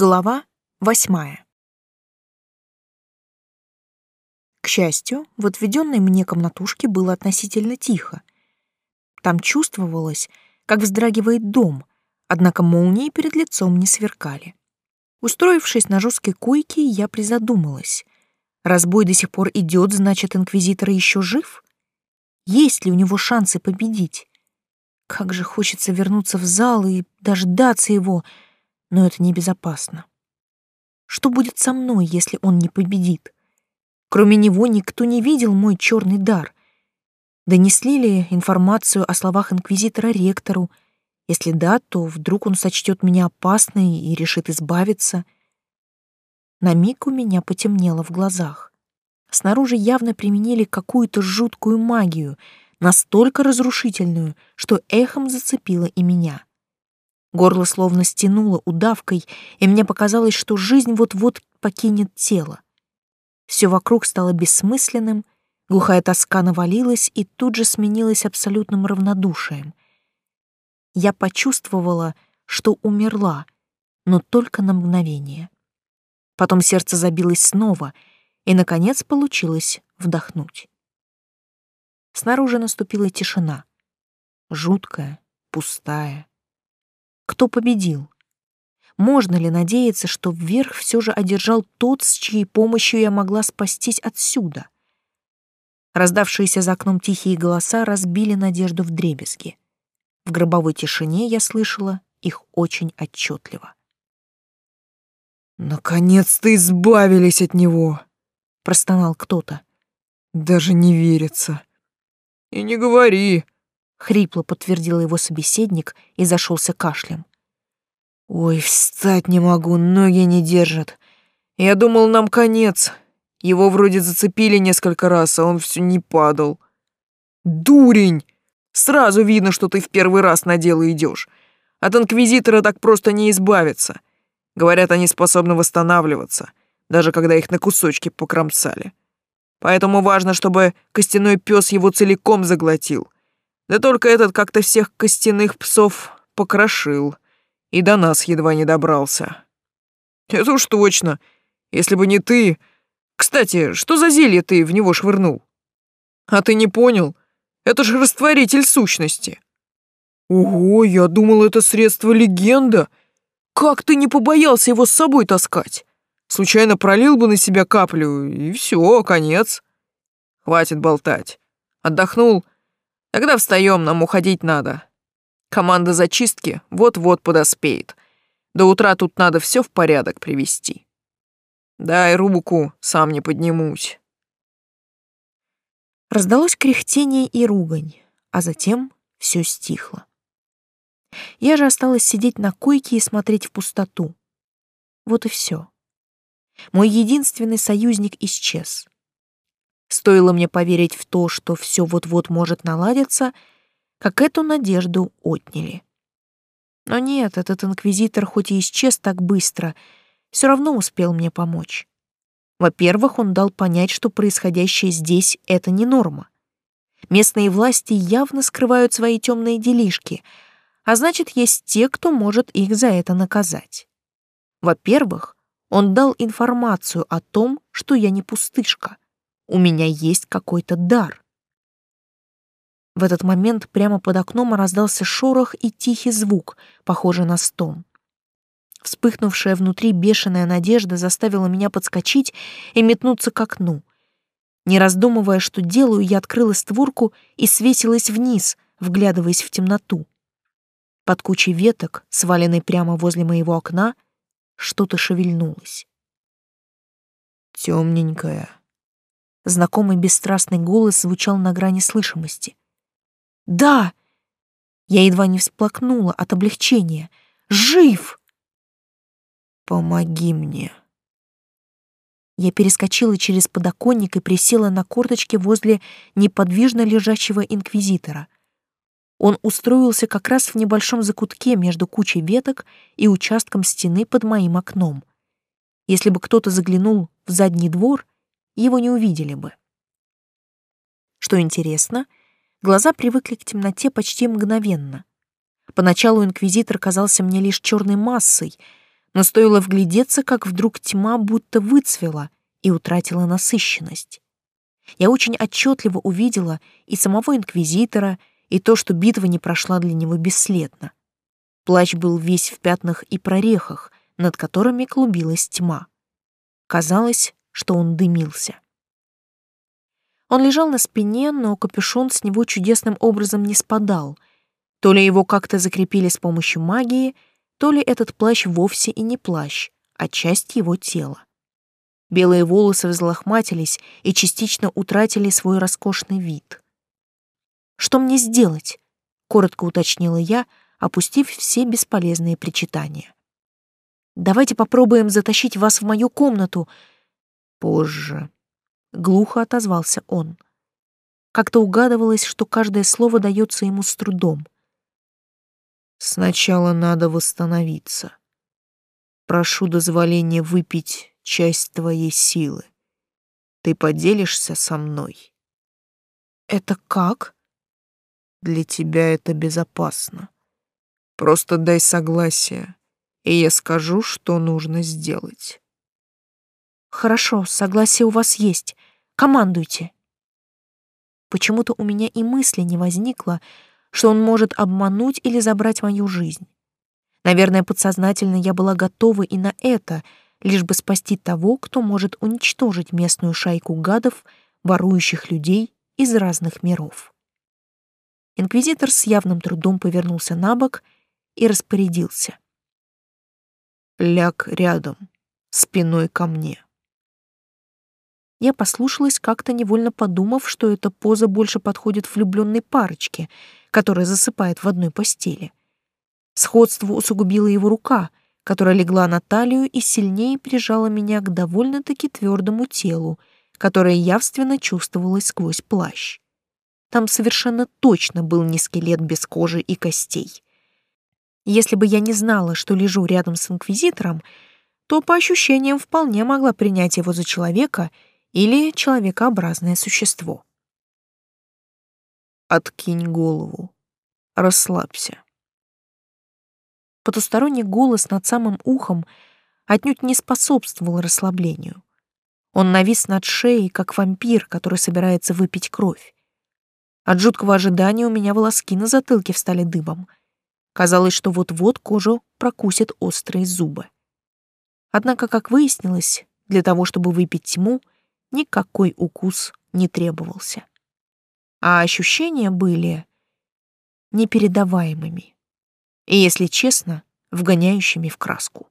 Глава восьмая. К счастью, в отведенной мне комнатушке было относительно тихо. Там чувствовалось, как вздрагивает дом, однако молнии перед лицом не сверкали. Устроившись на жесткой койке, я призадумалась. Разбой до сих пор идет, значит, инквизитор еще жив? Есть ли у него шансы победить? Как же хочется вернуться в зал и дождаться его — но это небезопасно. Что будет со мной, если он не победит? Кроме него никто не видел мой черный дар. Донесли ли информацию о словах инквизитора ректору? Если да, то вдруг он сочтет меня опасной и решит избавиться. На миг у меня потемнело в глазах. Снаружи явно применили какую-то жуткую магию, настолько разрушительную, что эхом зацепило и меня. Горло словно стянуло удавкой, и мне показалось, что жизнь вот-вот покинет тело. Все вокруг стало бессмысленным, глухая тоска навалилась и тут же сменилась абсолютным равнодушием. Я почувствовала, что умерла, но только на мгновение. Потом сердце забилось снова, и, наконец, получилось вдохнуть. Снаружи наступила тишина. Жуткая, пустая, кто победил? Можно ли надеяться, что вверх все же одержал тот, с чьей помощью я могла спастись отсюда? Раздавшиеся за окном тихие голоса разбили надежду в дребезги. В гробовой тишине я слышала их очень отчетливо. «Наконец-то избавились от него!» — простонал кто-то. «Даже не верится». «И не говори!» Хрипло подтвердил его собеседник и зашелся кашлем. Ой, встать не могу, ноги не держат. Я думал, нам конец. Его вроде зацепили несколько раз, а он все не падал. Дурень! Сразу видно, что ты в первый раз на дело идешь. От инквизитора так просто не избавиться. Говорят, они способны восстанавливаться, даже когда их на кусочки покромсали. Поэтому важно, чтобы костяной пес его целиком заглотил — да только этот как-то всех костяных псов покрошил и до нас едва не добрался. Это уж точно. Если бы не ты... Кстати, что за зелье ты в него швырнул? А ты не понял? Это же растворитель сущности. Ого, я думал, это средство легенда. Как ты не побоялся его с собой таскать? Случайно пролил бы на себя каплю, и все, конец. Хватит болтать. Отдохнул, Тогда встаем, нам уходить надо. Команда зачистки вот-вот подоспеет. До утра тут надо все в порядок привести. Дай руку, сам не поднимусь. Раздалось кряхтение и ругань, а затем все стихло. Я же осталась сидеть на койке и смотреть в пустоту. Вот и все. Мой единственный союзник исчез. Стоило мне поверить в то, что все вот-вот может наладиться, как эту надежду отняли. Но нет, этот инквизитор хоть и исчез так быстро, все равно успел мне помочь. Во-первых, он дал понять, что происходящее здесь — это не норма. Местные власти явно скрывают свои темные делишки, а значит, есть те, кто может их за это наказать. Во-первых, он дал информацию о том, что я не пустышка — у меня есть какой-то дар. В этот момент прямо под окном раздался шорох и тихий звук, похожий на стон. Вспыхнувшая внутри бешеная надежда заставила меня подскочить и метнуться к окну. Не раздумывая, что делаю, я открыла створку и свесилась вниз, вглядываясь в темноту. Под кучей веток, сваленной прямо возле моего окна, что-то шевельнулось. Темненькая, Знакомый бесстрастный голос звучал на грани слышимости. «Да!» Я едва не всплакнула от облегчения. «Жив!» «Помоги мне!» Я перескочила через подоконник и присела на корточки возле неподвижно лежащего инквизитора. Он устроился как раз в небольшом закутке между кучей веток и участком стены под моим окном. Если бы кто-то заглянул в задний двор, его не увидели бы. Что интересно, глаза привыкли к темноте почти мгновенно. Поначалу инквизитор казался мне лишь черной массой, Но стоило вглядеться, как вдруг тьма будто выцвела и утратила насыщенность. Я очень отчетливо увидела и самого инквизитора, и то, что битва не прошла для него бесследно. Плащ был весь в пятнах и прорехах, над которыми клубилась тьма. Казалось, что он дымился. Он лежал на спине, но капюшон с него чудесным образом не спадал. То ли его как-то закрепили с помощью магии, то ли этот плащ вовсе и не плащ, а часть его тела. Белые волосы взлохматились и частично утратили свой роскошный вид. «Что мне сделать?» — коротко уточнила я, опустив все бесполезные причитания. «Давайте попробуем затащить вас в мою комнату». «Позже», — глухо отозвался он. Как-то угадывалось, что каждое слово дается ему с трудом. «Сначала надо восстановиться. Прошу дозволения выпить часть твоей силы. Ты поделишься со мной?» «Это как?» «Для тебя это безопасно. Просто дай согласие, и я скажу, что нужно сделать». Хорошо, согласие у вас есть. Командуйте. Почему-то у меня и мысли не возникло, что он может обмануть или забрать мою жизнь. Наверное, подсознательно я была готова и на это, лишь бы спасти того, кто может уничтожить местную шайку гадов, ворующих людей из разных миров. Инквизитор с явным трудом повернулся на бок и распорядился. «Ляг рядом, спиной ко мне». Я послушалась, как-то невольно подумав, что эта поза больше подходит влюбленной парочке, которая засыпает в одной постели. Сходство усугубила его рука, которая легла на талию и сильнее прижала меня к довольно-таки твердому телу, которое явственно чувствовалось сквозь плащ. Там совершенно точно был не скелет без кожи и костей. Если бы я не знала, что лежу рядом с инквизитором, то по ощущениям вполне могла принять его за человека — или человекообразное существо. Откинь голову. Расслабься. Потусторонний голос над самым ухом отнюдь не способствовал расслаблению. Он навис над шеей, как вампир, который собирается выпить кровь. От жуткого ожидания у меня волоски на затылке встали дыбом. Казалось, что вот-вот кожу прокусят острые зубы. Однако, как выяснилось, для того, чтобы выпить тьму — никакой укус не требовался. А ощущения были непередаваемыми и, если честно, вгоняющими в краску.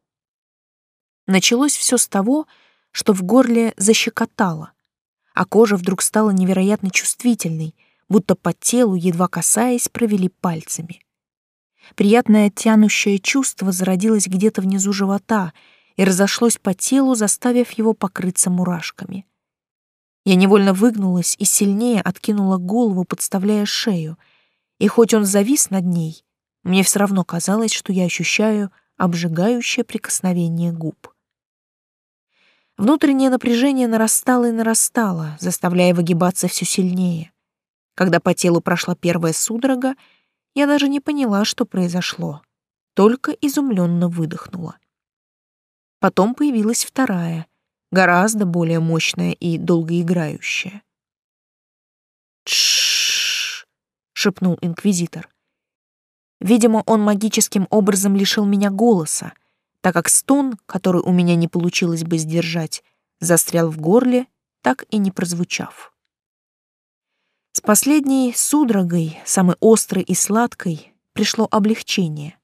Началось все с того, что в горле защекотало, а кожа вдруг стала невероятно чувствительной, будто по телу, едва касаясь, провели пальцами. Приятное тянущее чувство зародилось где-то внизу живота и разошлось по телу, заставив его покрыться мурашками — я невольно выгнулась и сильнее откинула голову, подставляя шею. И хоть он завис над ней, мне все равно казалось, что я ощущаю обжигающее прикосновение губ. Внутреннее напряжение нарастало и нарастало, заставляя выгибаться все сильнее. Когда по телу прошла первая судорога, я даже не поняла, что произошло, только изумленно выдохнула. Потом появилась вторая — гораздо более мощная и долгоиграющая. «Тш-ш-ш», шепнул инквизитор. Видимо, он магическим образом лишил меня голоса, так как стон, который у меня не получилось бы сдержать, застрял в горле, так и не прозвучав. С последней судорогой, самой острой и сладкой, пришло облегчение.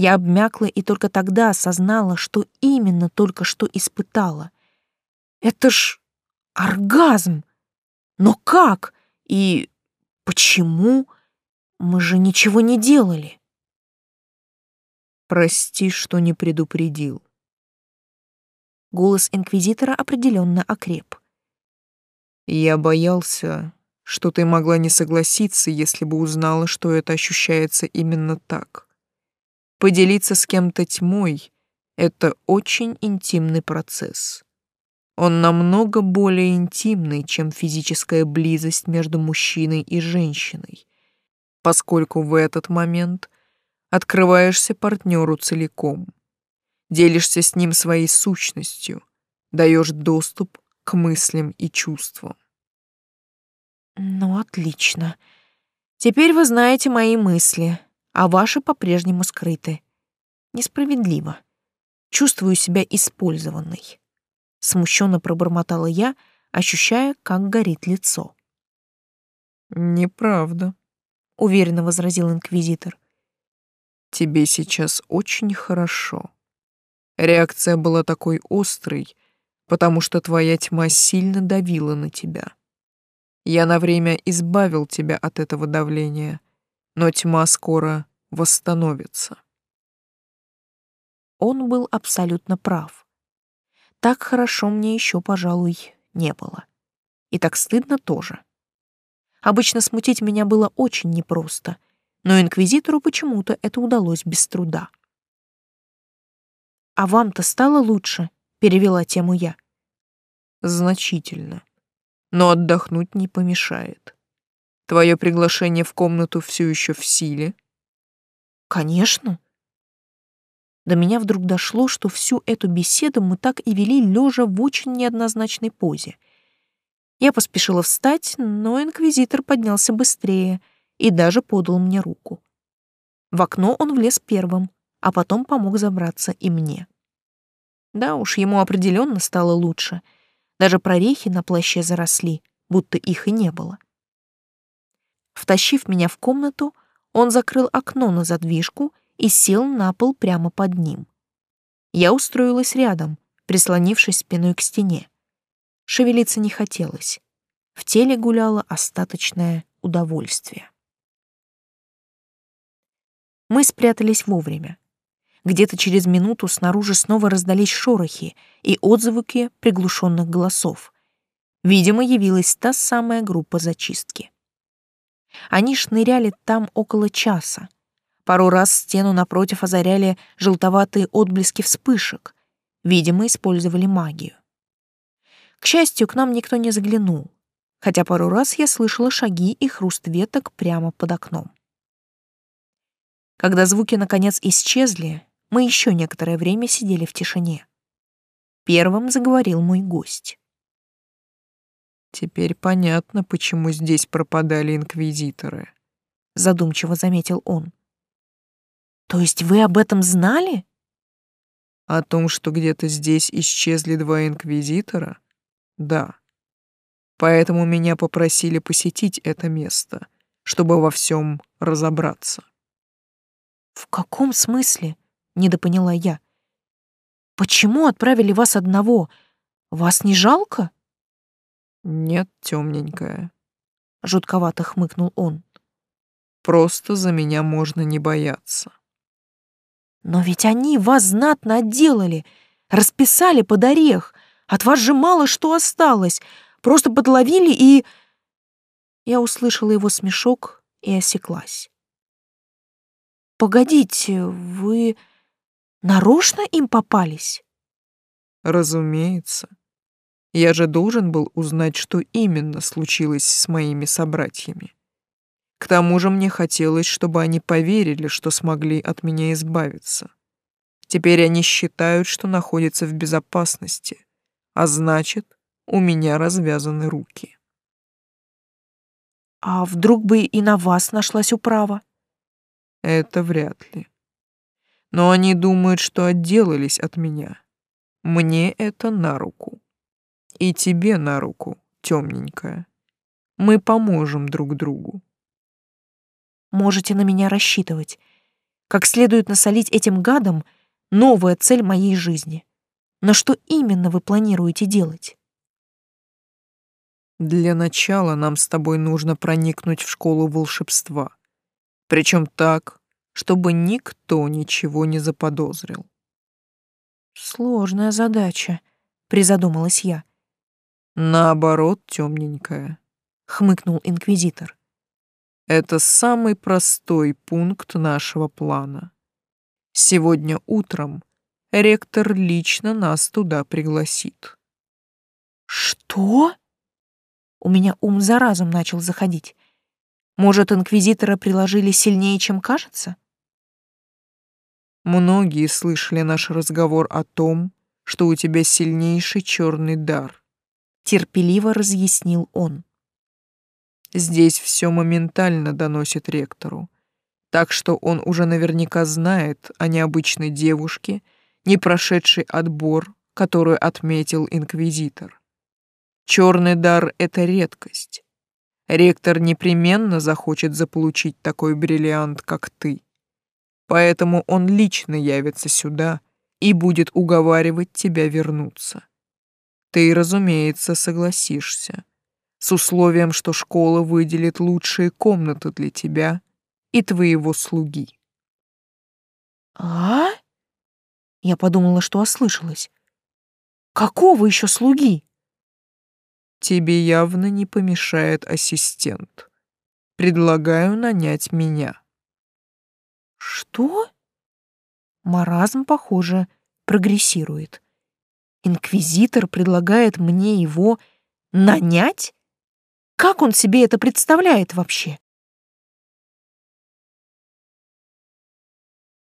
Я обмякла и только тогда осознала, что именно только что испытала. Это ж оргазм! Но как? И почему? Мы же ничего не делали. Прости, что не предупредил. Голос инквизитора определенно окреп. Я боялся, что ты могла не согласиться, если бы узнала, что это ощущается именно так. Поделиться с кем-то тьмой — это очень интимный процесс. Он намного более интимный, чем физическая близость между мужчиной и женщиной, поскольку в этот момент открываешься партнеру целиком. делишься с ним своей сущностью, даешь доступ к мыслям и чувствам. Ну, отлично. Теперь вы знаете мои мысли, а ваши по-прежнему скрыты. Несправедливо. Чувствую себя использованной. Смущенно пробормотала я, ощущая, как горит лицо. Неправда, уверенно возразил инквизитор. Тебе сейчас очень хорошо. Реакция была такой острой, потому что твоя тьма сильно давила на тебя. Я на время избавил тебя от этого давления, но тьма скоро восстановится. Он был абсолютно прав. Так хорошо мне еще, пожалуй, не было. И так стыдно тоже. Обычно смутить меня было очень непросто, но инквизитору почему-то это удалось без труда. «А вам-то стало лучше?» — перевела тему я. «Значительно но отдохнуть не помешает. Твое приглашение в комнату все еще в силе? Конечно. До меня вдруг дошло, что всю эту беседу мы так и вели лежа в очень неоднозначной позе. Я поспешила встать, но инквизитор поднялся быстрее и даже подал мне руку. В окно он влез первым, а потом помог забраться и мне. Да уж, ему определенно стало лучше — даже прорехи на плаще заросли, будто их и не было. Втащив меня в комнату, он закрыл окно на задвижку и сел на пол прямо под ним. Я устроилась рядом, прислонившись спиной к стене. Шевелиться не хотелось. В теле гуляло остаточное удовольствие. Мы спрятались вовремя. Где-то через минуту снаружи снова раздались шорохи и отзвуки приглушенных голосов. Видимо, явилась та самая группа зачистки. Они шныряли там около часа. Пару раз стену напротив озаряли желтоватые отблески вспышек. Видимо, использовали магию. К счастью, к нам никто не заглянул, хотя пару раз я слышала шаги и хруст веток прямо под окном. Когда звуки наконец исчезли, мы еще некоторое время сидели в тишине. Первым заговорил мой гость. «Теперь понятно, почему здесь пропадали инквизиторы», — задумчиво заметил он. «То есть вы об этом знали?» «О том, что где-то здесь исчезли два инквизитора? Да. Поэтому меня попросили посетить это место, чтобы во всем разобраться». «В каком смысле?» недопоняла я. Почему отправили вас одного? Вас не жалко? Нет, темненькая. Жутковато хмыкнул он. Просто за меня можно не бояться. Но ведь они вас знатно отделали, расписали под орех. От вас же мало что осталось. Просто подловили и... Я услышала его смешок и осеклась. «Погодите, вы Нарочно им попались? Разумеется. Я же должен был узнать, что именно случилось с моими собратьями. К тому же мне хотелось, чтобы они поверили, что смогли от меня избавиться. Теперь они считают, что находятся в безопасности, а значит, у меня развязаны руки. А вдруг бы и на вас нашлась управа? Это вряд ли но они думают, что отделались от меня. Мне это на руку. И тебе на руку, темненькая. Мы поможем друг другу. Можете на меня рассчитывать. Как следует насолить этим гадам — новая цель моей жизни. Но что именно вы планируете делать? Для начала нам с тобой нужно проникнуть в школу волшебства. Причем так, чтобы никто ничего не заподозрил. Сложная задача, призадумалась я. Наоборот, темненькая, хмыкнул инквизитор. Это самый простой пункт нашего плана. Сегодня утром ректор лично нас туда пригласит. Что? У меня ум за разум начал заходить. Может, инквизитора приложили сильнее, чем кажется? Многие слышали наш разговор о том, что у тебя сильнейший черный дар. Терпеливо разъяснил он. Здесь все моментально доносит ректору, так что он уже наверняка знает о необычной девушке, не прошедшей отбор, которую отметил инквизитор. Черный дар — это редкость. Ректор непременно захочет заполучить такой бриллиант, как ты. Поэтому он лично явится сюда и будет уговаривать тебя вернуться. Ты, разумеется, согласишься с условием, что школа выделит лучшие комнаты для тебя и твоего слуги. А? Я подумала, что ослышалась. Какого еще слуги? Тебе явно не помешает ассистент. Предлагаю нанять меня. Что? Маразм, похоже, прогрессирует. Инквизитор предлагает мне его нанять? Как он себе это представляет вообще?